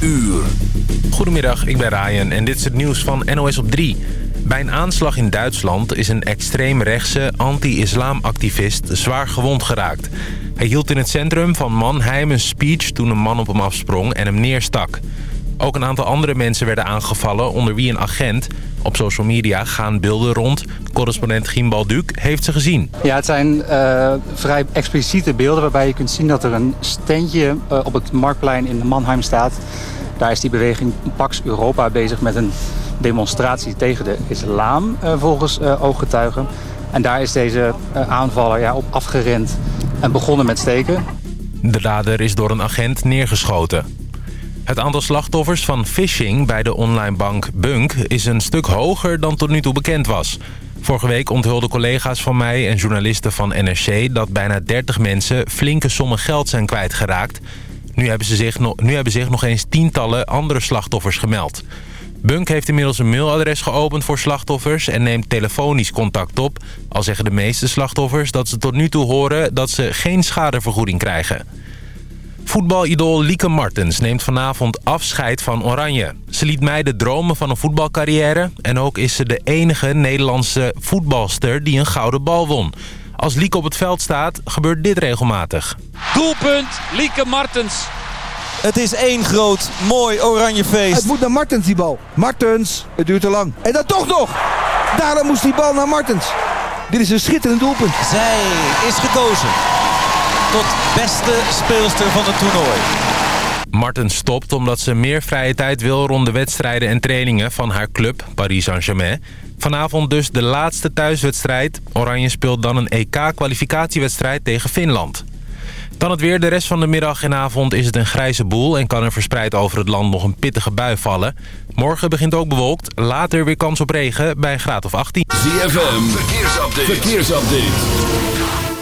uur. Goedemiddag, ik ben Ryan en dit is het nieuws van NOS op 3. Bij een aanslag in Duitsland is een extreemrechtse anti-islamactivist zwaar gewond geraakt. Hij hield in het centrum van Mannheim een speech toen een man op hem afsprong en hem neerstak. Ook een aantal andere mensen werden aangevallen, onder wie een agent. Op social media gaan beelden rond. Correspondent Gimbal Duc heeft ze gezien. Ja, het zijn uh, vrij expliciete beelden waarbij je kunt zien dat er een standje uh, op het Marktplein in Mannheim staat. Daar is die beweging Pax Europa bezig met een demonstratie tegen de islam, uh, volgens ooggetuigen. En daar is deze aanvaller ja, op afgerend en begonnen met steken. De dader is door een agent neergeschoten. Het aantal slachtoffers van phishing bij de online bank Bunk is een stuk hoger dan tot nu toe bekend was. Vorige week onthulden collega's van mij en journalisten van NRC dat bijna 30 mensen flinke sommen geld zijn kwijtgeraakt. Nu hebben, ze zich nu hebben zich nog eens tientallen andere slachtoffers gemeld. Bunk heeft inmiddels een mailadres geopend voor slachtoffers en neemt telefonisch contact op. Al zeggen de meeste slachtoffers dat ze tot nu toe horen dat ze geen schadevergoeding krijgen. Voetbalidool Lieke Martens neemt vanavond afscheid van Oranje. Ze liet mij de dromen van een voetbalcarrière... en ook is ze de enige Nederlandse voetbalster die een gouden bal won. Als Lieke op het veld staat, gebeurt dit regelmatig. Doelpunt, Lieke Martens. Het is één groot, mooi oranje feest. Het moet naar Martens, die bal. Martens, het duurt te lang. En dan toch nog! Daarom moest die bal naar Martens. Dit is een schitterend doelpunt. Zij is gekozen tot beste speelster van het toernooi. Martens stopt omdat ze meer vrije tijd wil rond de wedstrijden en trainingen van haar club Paris Saint-Germain. Vanavond dus de laatste thuiswedstrijd. Oranje speelt dan een EK-kwalificatiewedstrijd tegen Finland. Dan het weer. De rest van de middag en avond is het een grijze boel... en kan er verspreid over het land nog een pittige bui vallen. Morgen begint ook bewolkt. Later weer kans op regen bij een graad of 18. ZFM. Verkeersupdate. Verkeersupdate.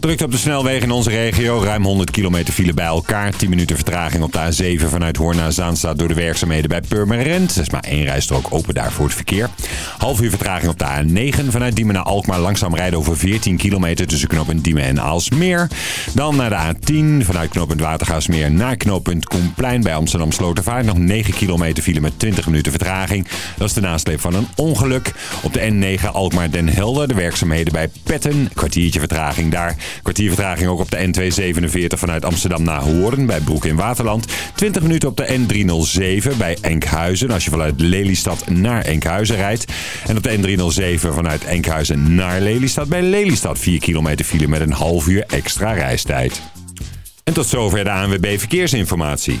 Drukt op de snelweg in onze regio. Ruim 100 kilometer file bij elkaar. 10 minuten vertraging op de A7 vanuit Hoorn naar Zaanstad door de werkzaamheden bij Purmerend. Er is maar één rijstrook open daar voor het verkeer. Half uur vertraging op de A9 vanuit Diemen naar Alkmaar. Langzaam rijden over 14 kilometer tussen knooppunt Diemen en Aalsmeer. Dan naar de A10 vanuit knooppunt Watergaasmeer naar knooppunt Koenplein bij Amsterdam Slotervaart. Nog 9 kilometer file met 20 minuten vertraging. Dat is de nasleep van een ongeluk. Op de N9 Alkmaar Den Helder. De werkzaamheden bij Petten. Kwartiertje vertraging daar. Kwartier vertraging ook op de N247 vanuit Amsterdam naar Hoorn bij Broek in Waterland. 20 minuten op de N307 bij Enkhuizen als je vanuit Lelystad naar Enkhuizen rijdt. En op de N307 vanuit Enkhuizen naar Lelystad bij Lelystad 4 kilometer file met een half uur extra reistijd. En tot zover de ANWB Verkeersinformatie.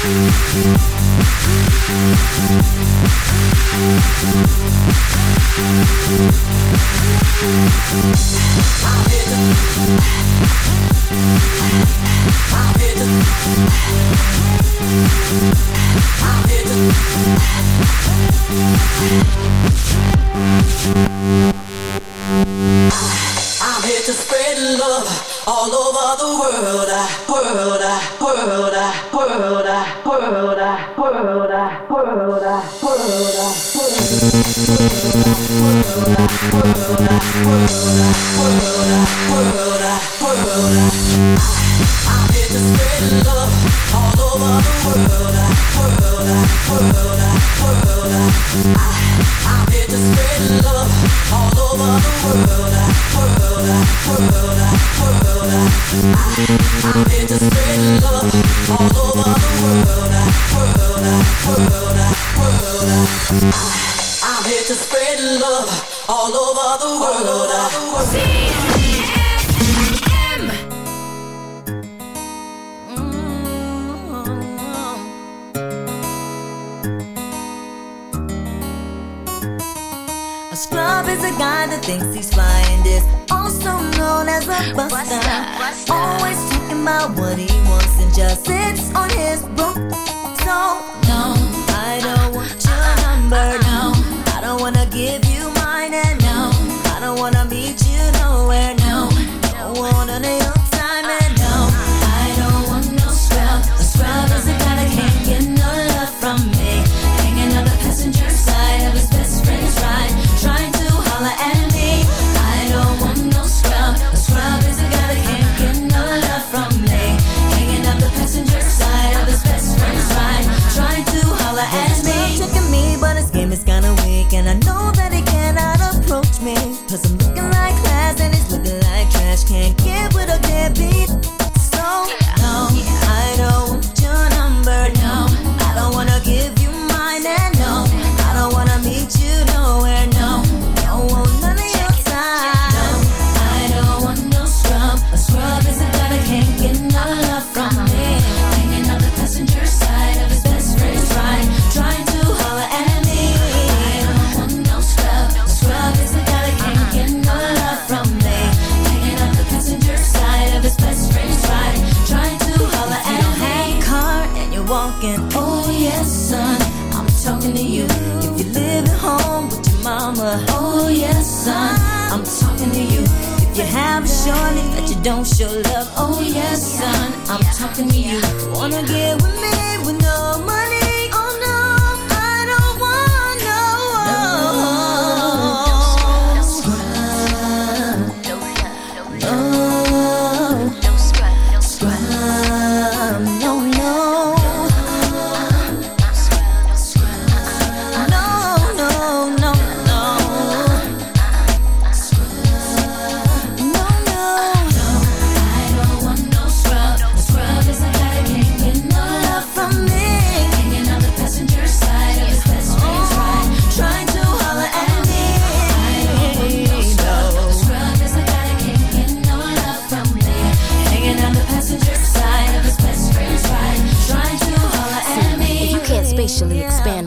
I'm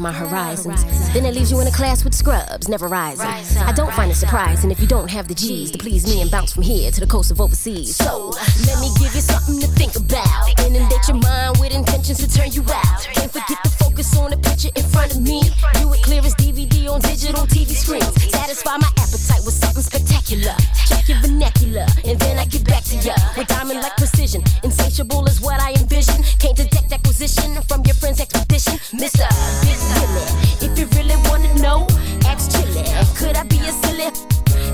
my horizons. Then it leaves you in a class with scrubs, never rising. I don't find it surprising if you don't have the G's to please me and bounce from here to the coast of overseas. So let me give you something to think about. Inundate your mind with intentions to turn you out. Can't forget to focus on the picture in front of me. Do it clear as DVD on digital TV screens. Satisfy my appetite with something spectacular. Check your vernacular, and then I get back to ya with diamond like precision. Insatiable is what I envision. Can't detect acquisition from your friend's expedition. Big Willie, if you really wanna know, ask Chili. Could I be a silly?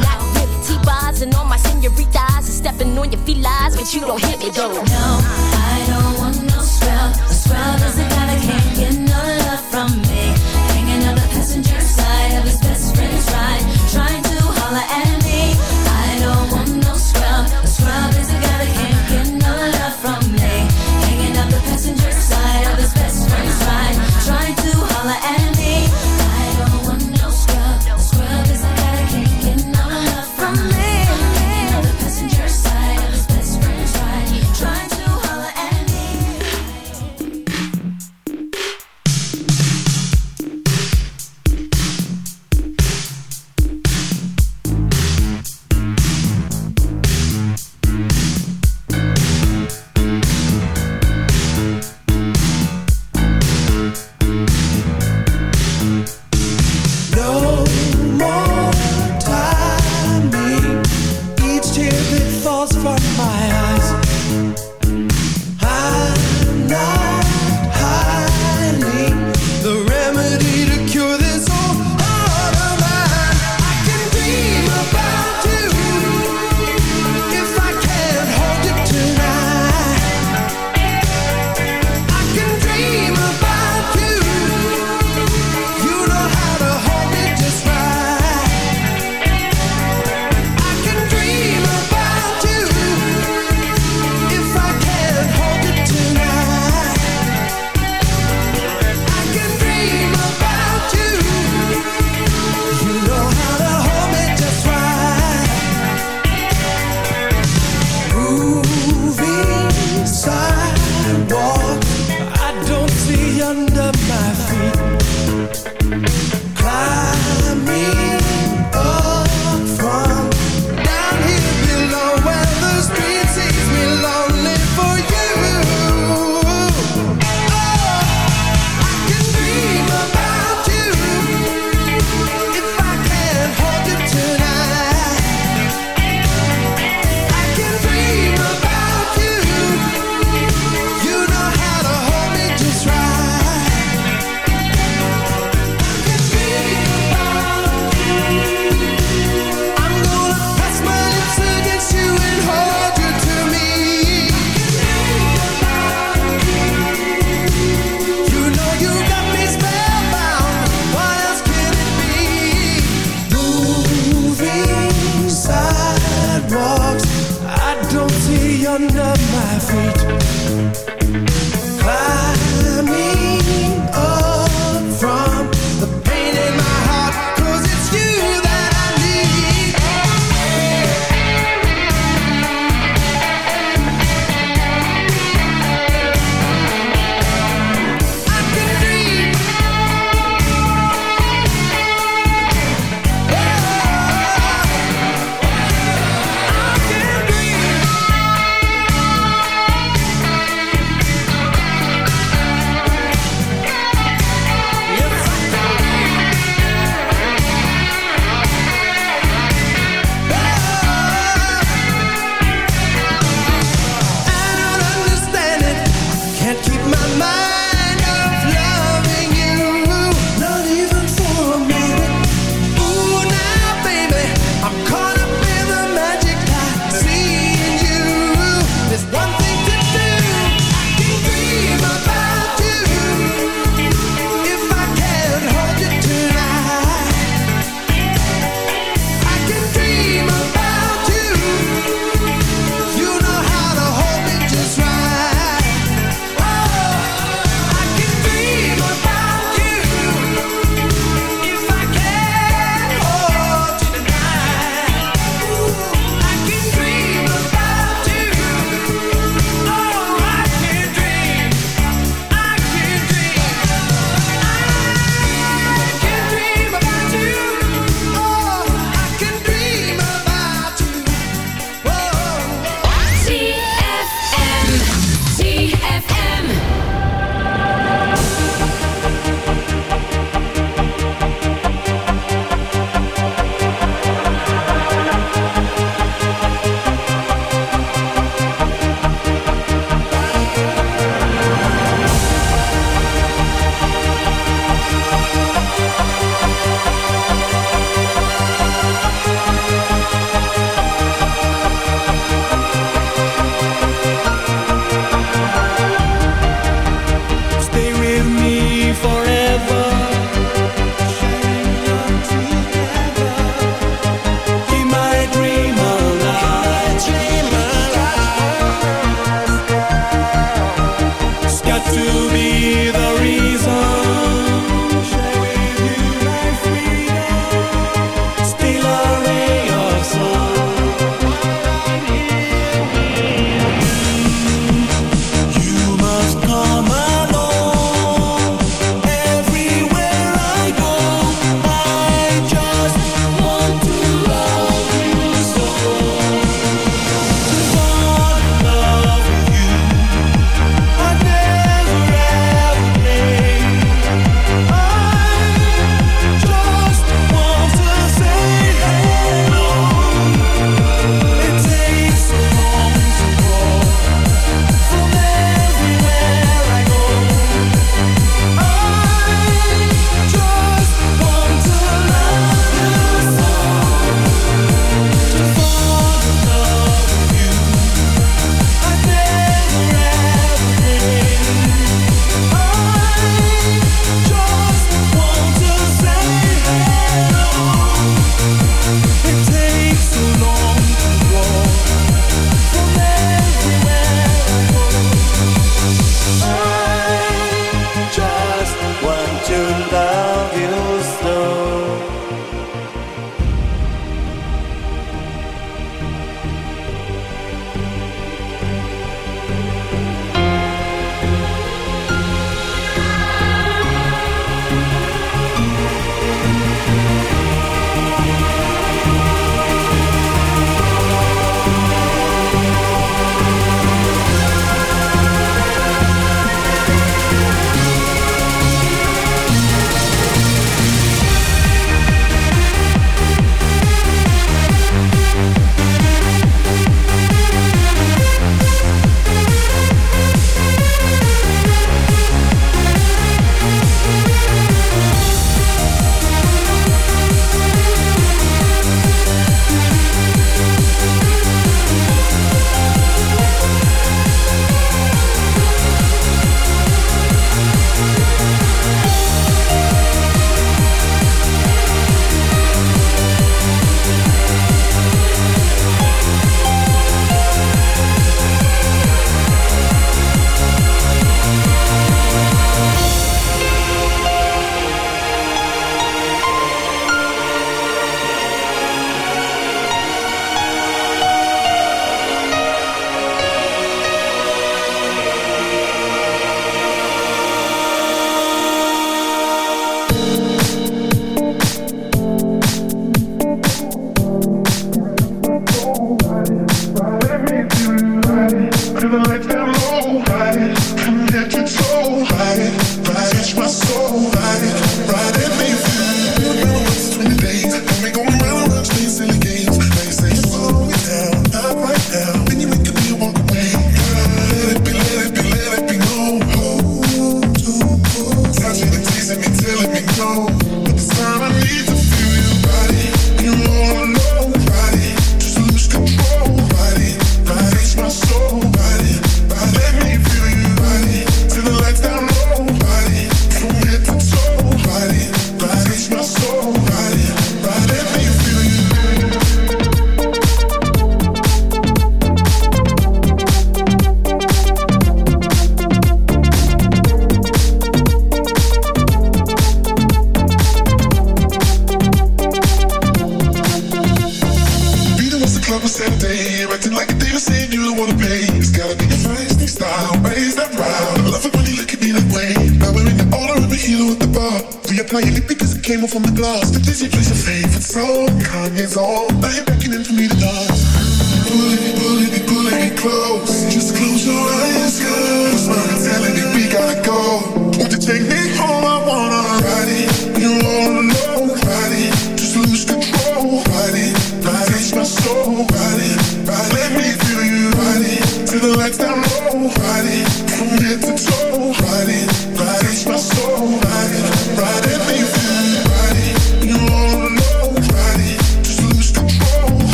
Not really. T-bars and all my senoritas and stepping on your felines, but you don't hit me though. No, I don't want no scrub. A scrub is a guy that can't get no love from me slide.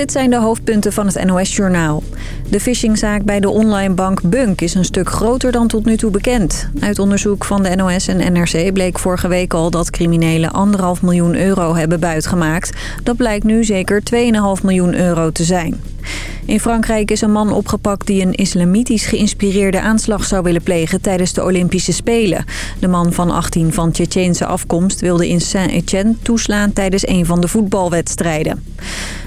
Dit zijn de hoofdpunten van het NOS-journaal. De phishingzaak bij de online bank Bunk is een stuk groter dan tot nu toe bekend. Uit onderzoek van de NOS en NRC bleek vorige week al dat criminelen anderhalf miljoen euro hebben buitgemaakt. Dat blijkt nu zeker 2,5 miljoen euro te zijn. In Frankrijk is een man opgepakt die een islamitisch geïnspireerde aanslag zou willen plegen tijdens de Olympische Spelen. De man van 18 van Tsjetsjeense afkomst wilde in Saint-Etienne toeslaan tijdens een van de voetbalwedstrijden.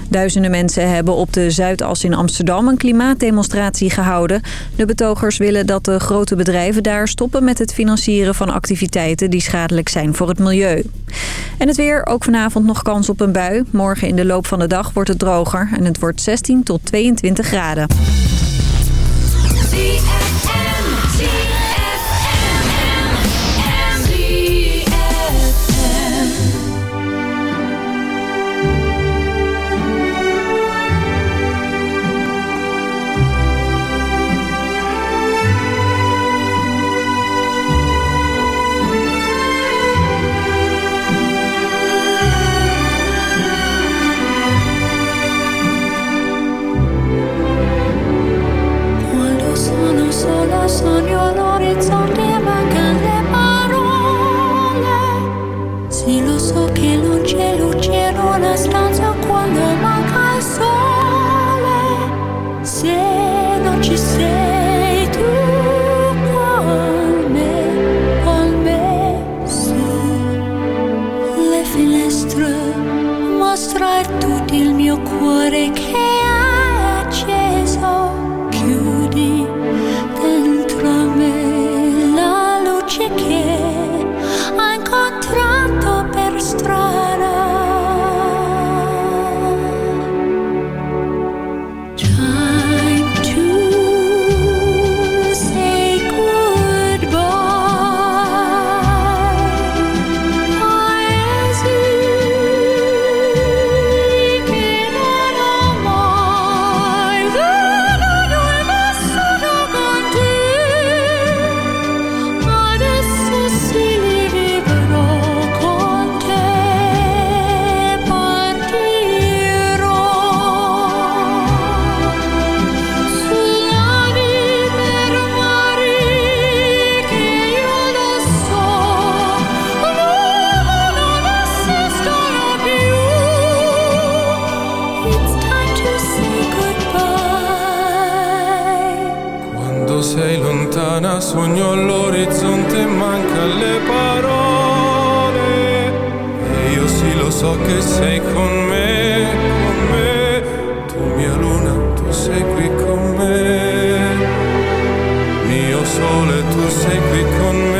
Duizenden mensen hebben op de Zuidas in Amsterdam een klimaatdemonstratie gehouden. De betogers willen dat de grote bedrijven daar stoppen met het financieren van activiteiten die schadelijk zijn voor het milieu. En het weer, ook vanavond nog kans op een bui. Morgen in de loop van de dag wordt het droger en het wordt 16 tot 22 graden. toen ik weer kon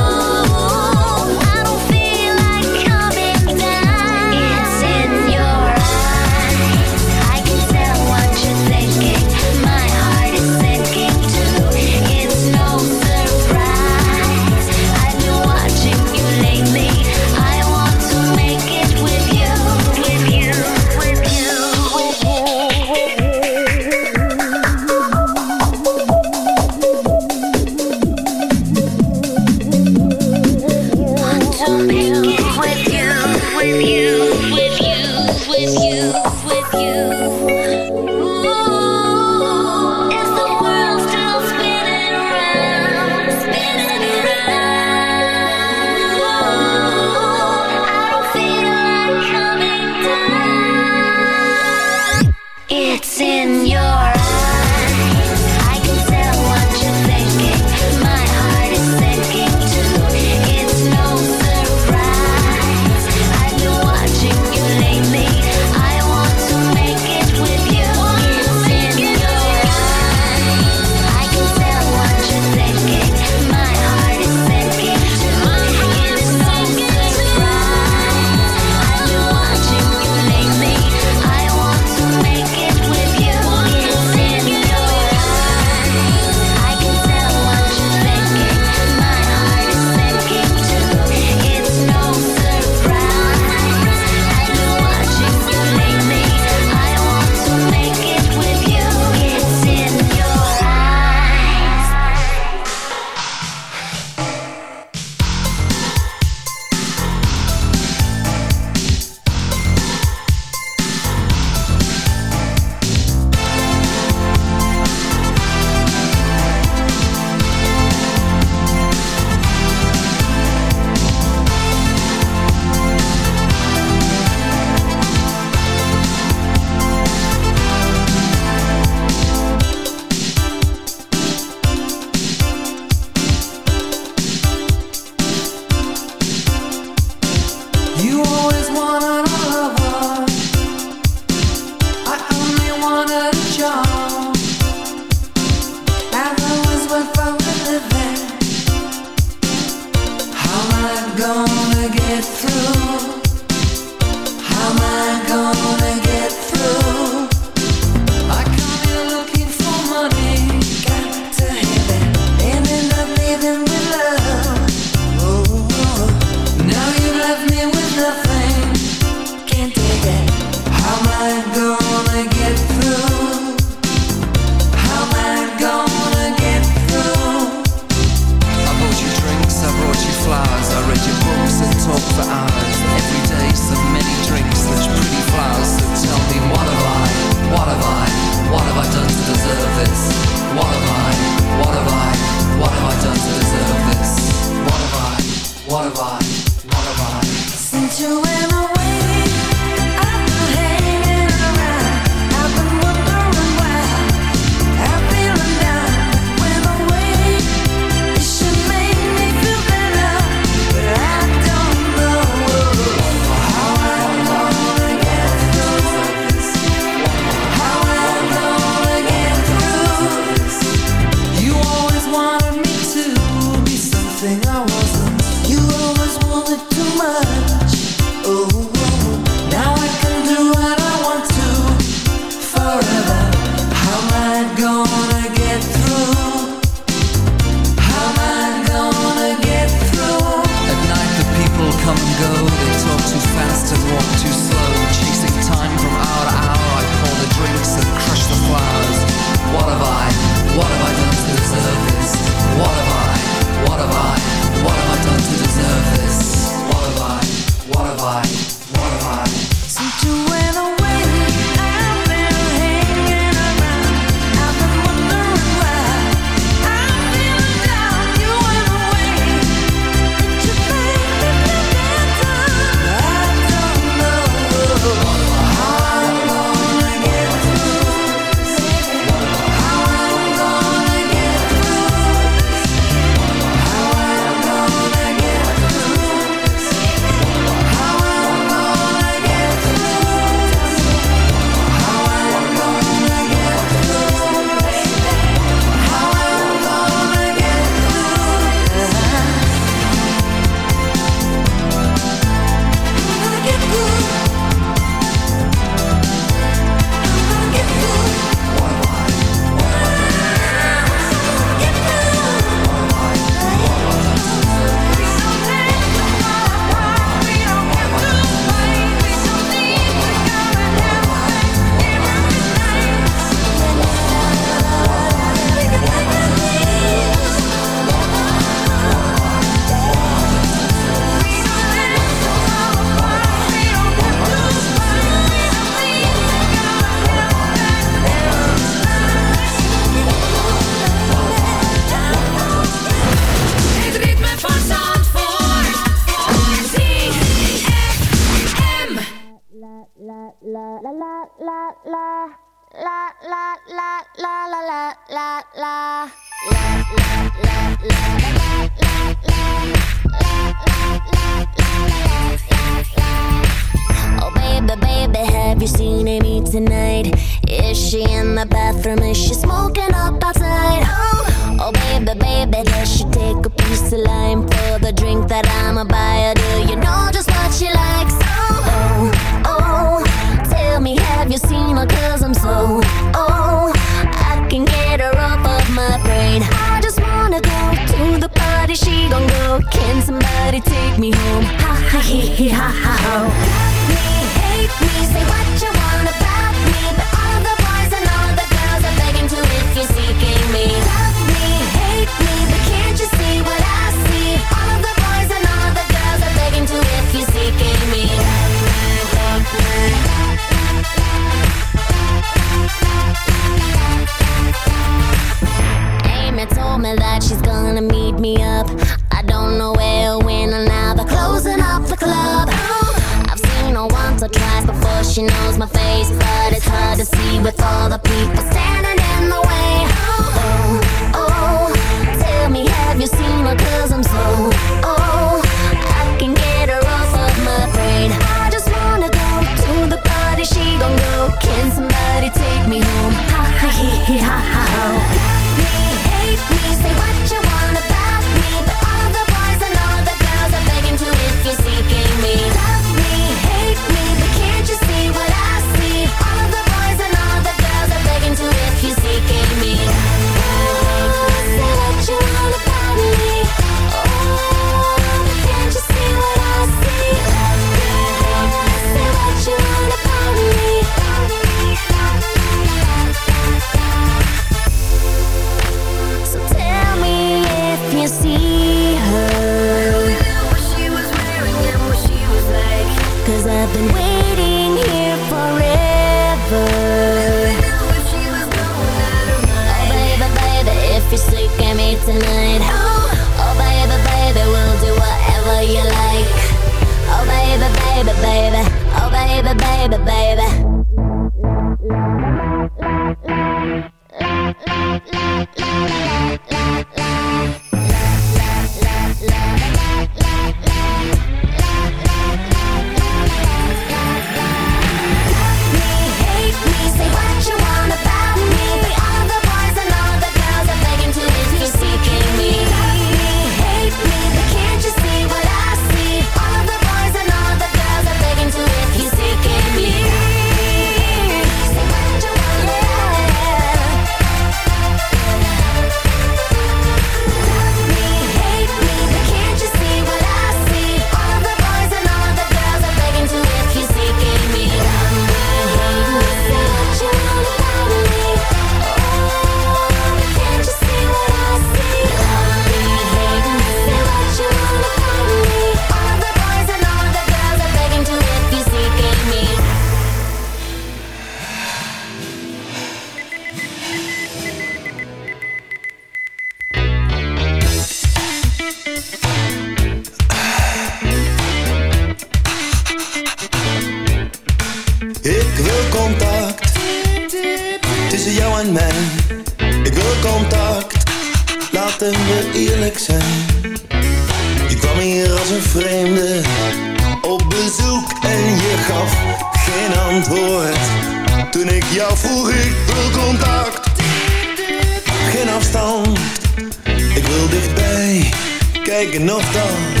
kijken of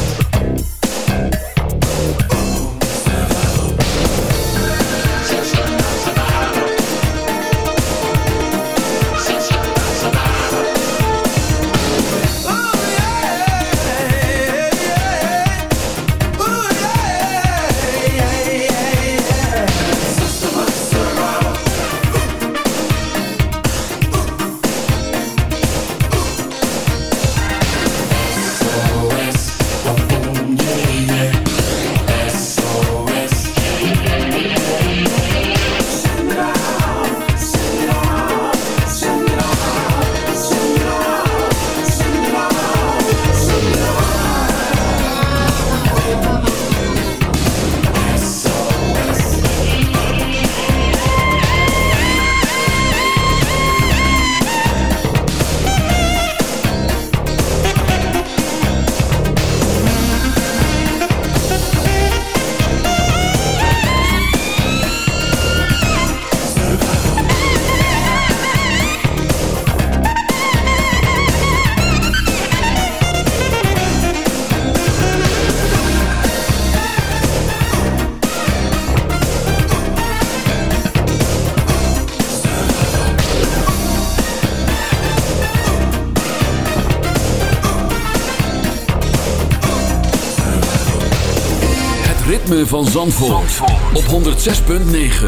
Van Zandvoort, op 106.9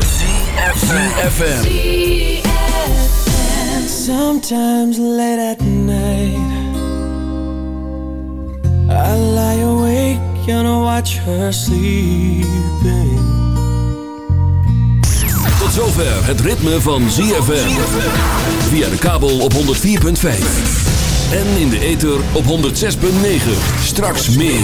ZFM. Sometimes late at night I lie awake and watch her sleeping Tot zover het ritme van ZFM. Via de kabel op 104.5. En in de ether op 106.9. Straks meer.